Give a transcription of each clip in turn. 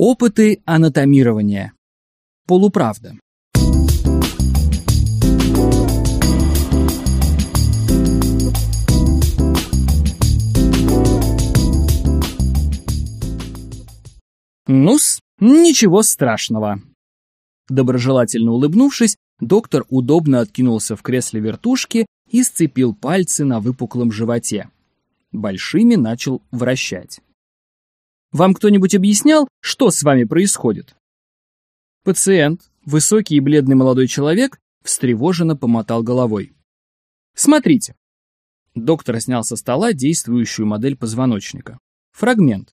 Опыты анатомирования. Полуправда. Нус, ничего страшного. Доброжелательно улыбнувшись, доктор удобно откинулся в кресле вертушки и сцепил пальцы на выпуклом животе. Большими начал вращать. Вам кто-нибудь объяснял, что с вами происходит? Пациент, высокий и бледный молодой человек, встревоженно помотал головой. Смотрите. Доктор снял со стола действующую модель позвоночника. Фрагмент.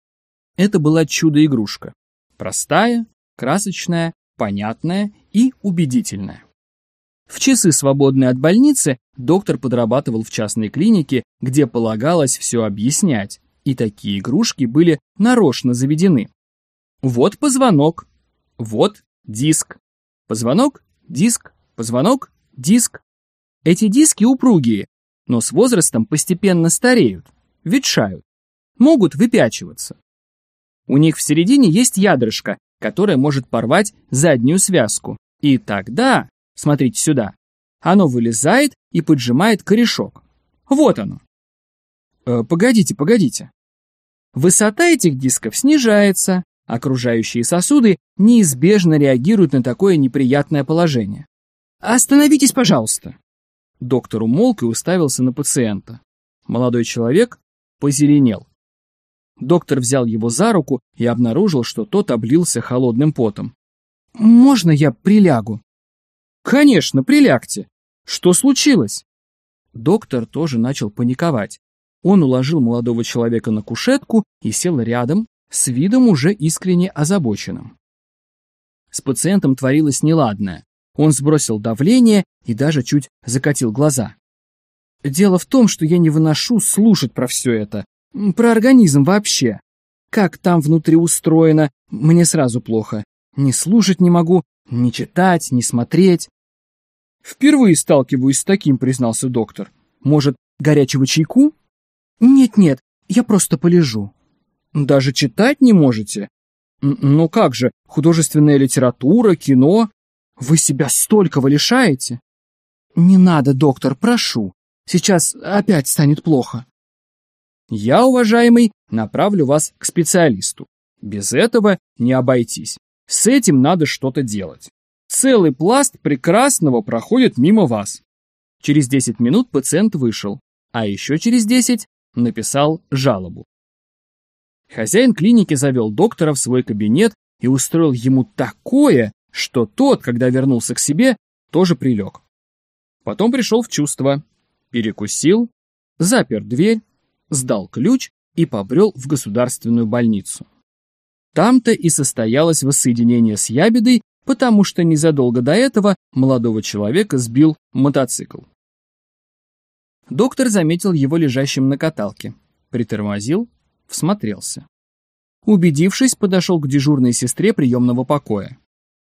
Это была чудо-игрушка. Простая, красочная, понятная и убедительная. В часы, свободные от больницы, доктор подрабатывал в частной клинике, где полагалось все объяснять, и такие игрушки были нарочно заведены. Вот позвонок, вот диск. Позвонок, диск, позвонок, диск. Эти диски упругие, но с возрастом постепенно стареют, ветшают, могут выпячиваться. У них в середине есть ядрышко, которое может порвать заднюю связку. И тогда, смотрите сюда, оно вылезает и поджимает корешок. Вот оно. Э, погодите, погодите. Высота этих дисков снижается, окружающие сосуды неизбежно реагируют на такое неприятное положение. Остановитесь, пожалуйста. Доктор умолк и уставился на пациента. Молодой человек позеленел. Доктор взял его за руку и обнаружил, что тот облился холодным потом. «Можно я прилягу?» «Конечно, прилягте. Что случилось?» Доктор тоже начал паниковать. Он уложил молодого человека на кушетку и сел рядом, с видом уже искренне озабоченным. С пациентом творилось неладное. Он сбросил давление и даже чуть закатил глаза. «Дело в том, что я не выношу слушать про все это. Про организм вообще. Как там внутри устроено, мне сразу плохо. Ни слушать не могу, ни читать, ни смотреть. Впервые сталкиваюсь с таким, признался доктор. Может, горячего чайку? Нет-нет, я просто полежу. Даже читать не можете? Ну как же, художественная литература, кино. Вы себя столького лишаете? Не надо, доктор, прошу. Сейчас опять станет плохо. Я, уважаемый, направлю вас к специалисту. Без этого не обойтись. С этим надо что-то делать. Целый пласт прекрасного проходит мимо вас. Через 10 минут пациент вышел, а еще через 10 написал жалобу. Хозяин клиники завел доктора в свой кабинет и устроил ему такое, что тот, когда вернулся к себе, тоже прилег. Потом пришел в чувство, перекусил, запер дверь, сдал ключ и побрел в государственную больницу. Там-то и состоялось воссоединение с ябедой, потому что незадолго до этого молодого человека сбил мотоцикл. Доктор заметил его лежащим на каталке, притормозил, всмотрелся. Убедившись, подошел к дежурной сестре приемного покоя.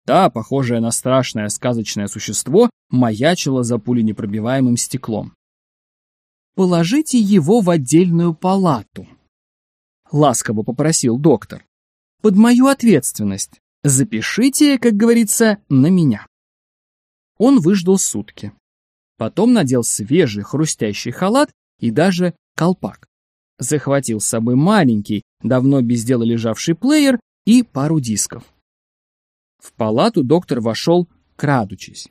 Та, похожая на страшное сказочное существо, маячила за пуленепробиваемым стеклом положите его в отдельную палату. Ласково попросил доктор. Под мою ответственность. Запишите, как говорится, на меня. Он выждал сутки. Потом надел свежий хрустящий халат и даже колпак. Захватил с собой маленький, давно без дела лежавший плеер и пару дисков. В палату доктор вошел, крадучись,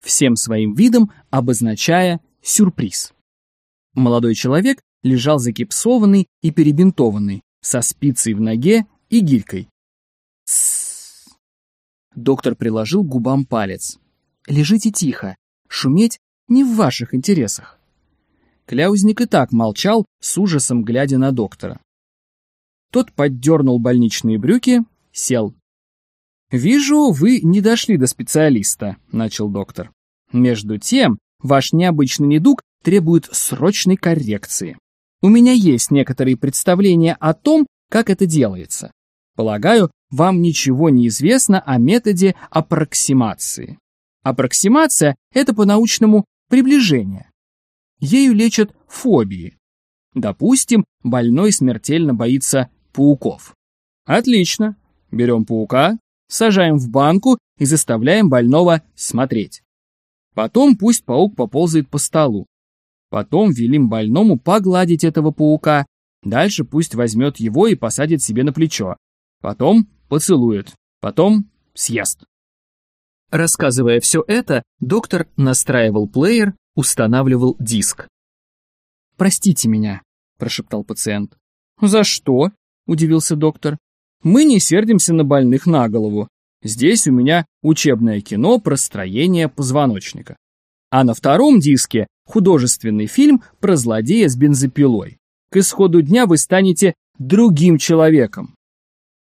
всем своим видом обозначая сюрприз. Молодой человек лежал закипсованный и перебинтованный, со спицей в ноге и гирькой. Тссс. Доктор приложил к губам палец. Лежите тихо, шуметь не в ваших интересах. Кляузник и так молчал, с ужасом глядя на доктора. Тот поддернул больничные брюки, сел. «Вижу, вы не дошли до специалиста», — начал доктор. «Между тем, ваш необычный недуг требует срочной коррекции. У меня есть некоторые представления о том, как это делается. Полагаю, вам ничего не известно о методе аппроксимации. Аппроксимация – это по-научному приближение. Ею лечат фобии. Допустим, больной смертельно боится пауков. Отлично. Берем паука, сажаем в банку и заставляем больного смотреть. Потом пусть паук поползает по столу. Потом велим больному погладить этого паука. Дальше пусть возьмет его и посадит себе на плечо. Потом поцелует. Потом съест. Рассказывая все это, доктор настраивал плеер, устанавливал диск. «Простите меня», – прошептал пациент. «За что?» – удивился доктор. «Мы не сердимся на больных на голову. Здесь у меня учебное кино про строение позвоночника. А на втором диске художественный фильм про злодея с бензопилой. К исходу дня вы станете другим человеком.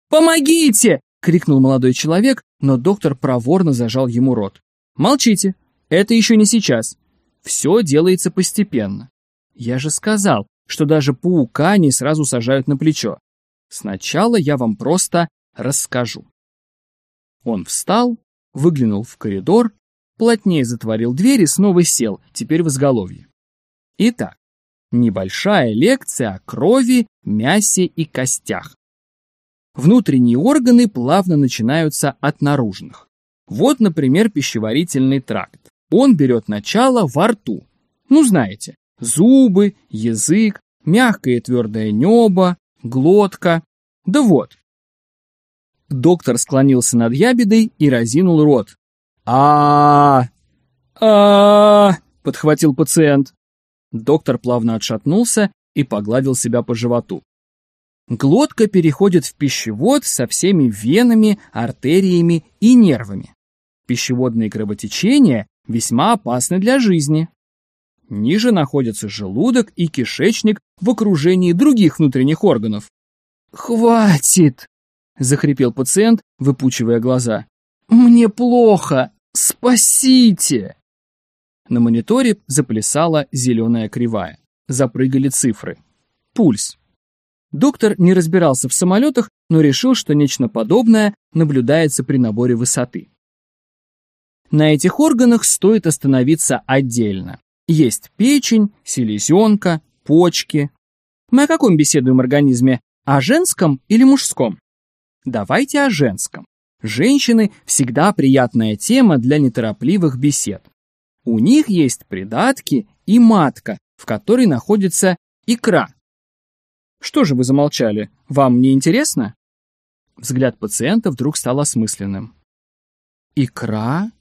«Помогите!» — крикнул молодой человек, но доктор проворно зажал ему рот. «Молчите, это еще не сейчас. Все делается постепенно. Я же сказал, что даже паука не сразу сажают на плечо. Сначала я вам просто расскажу. Он встал, выглянул в коридор, плотнее затворил дверь и снова сел, теперь в изголовье. Итак, небольшая лекция о крови, мясе и костях. Внутренние органы плавно начинаются от наружных. Вот, например, пищеварительный тракт. Он берет начало во рту. Ну, знаете, зубы, язык, мягкое и твердое небо, глотка. Да вот, Доктор склонился над ябедой и разинул рот. а а подхватил пациент. Доктор плавно отшатнулся и погладил себя по животу. Глотка переходит в пищевод со всеми венами, артериями и нервами. Пищеводные кровотечения весьма опасны для жизни. Ниже находятся желудок и кишечник в окружении других внутренних органов. «Хватит!» — захрипел пациент, выпучивая глаза. «Мне плохо! Спасите!» На мониторе заплясала зеленая кривая. Запрыгали цифры. Пульс. Доктор не разбирался в самолетах, но решил, что нечто подобное наблюдается при наборе высоты. На этих органах стоит остановиться отдельно. Есть печень, селезенка, почки. Мы о каком беседуем организме? О женском или мужском? Давайте о женском. Женщины всегда приятная тема для неторопливых бесед. У них есть придатки и матка, в которой находится икра. Что же вы замолчали? Вам не интересно? Взгляд пациента вдруг стал осмысленным. Икра?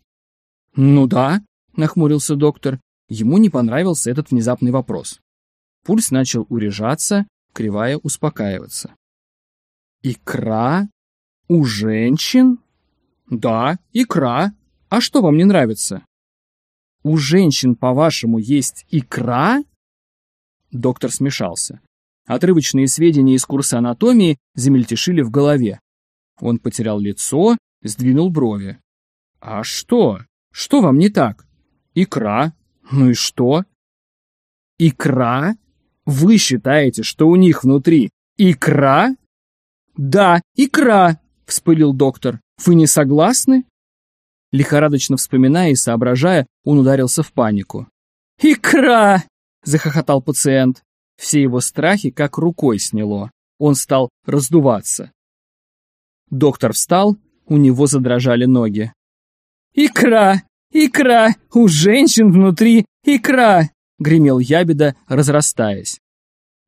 Ну да, нахмурился доктор. Ему не понравился этот внезапный вопрос. Пульс начал урежаться, кривая успокаиваться. Икра? У женщин? Да, икра. А что вам не нравится? У женщин, по-вашему, есть икра? Доктор смешался. Отрывочные сведения из курса анатомии замельтешили в голове. Он потерял лицо, сдвинул брови. А что? Что вам не так? Икра. Ну и что? Икра? Вы считаете, что у них внутри икра? Да, икра, — вспылил доктор. «Вы не согласны?» Лихорадочно вспоминая и соображая, он ударился в панику. «Икра!» — захохотал пациент. Все его страхи как рукой сняло. Он стал раздуваться. Доктор встал, у него задрожали ноги. «Икра! Икра! У женщин внутри икра!» — гремел ябеда, разрастаясь.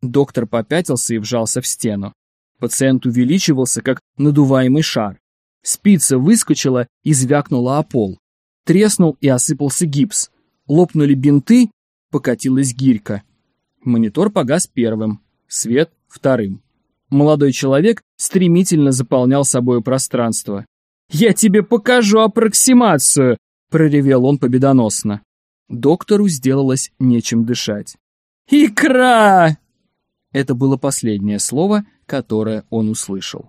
Доктор попятился и вжался в стену. Пациент увеличивался, как надуваемый шар. Спица выскочила и звякнула о пол. Треснул и осыпался гипс. Лопнули бинты, покатилась гирька. Монитор погас первым, свет — вторым. Молодой человек стремительно заполнял собой пространство. «Я тебе покажу аппроксимацию!» — проревел он победоносно. Доктору сделалось нечем дышать. «Икра!» Это было последнее слово, которое он услышал.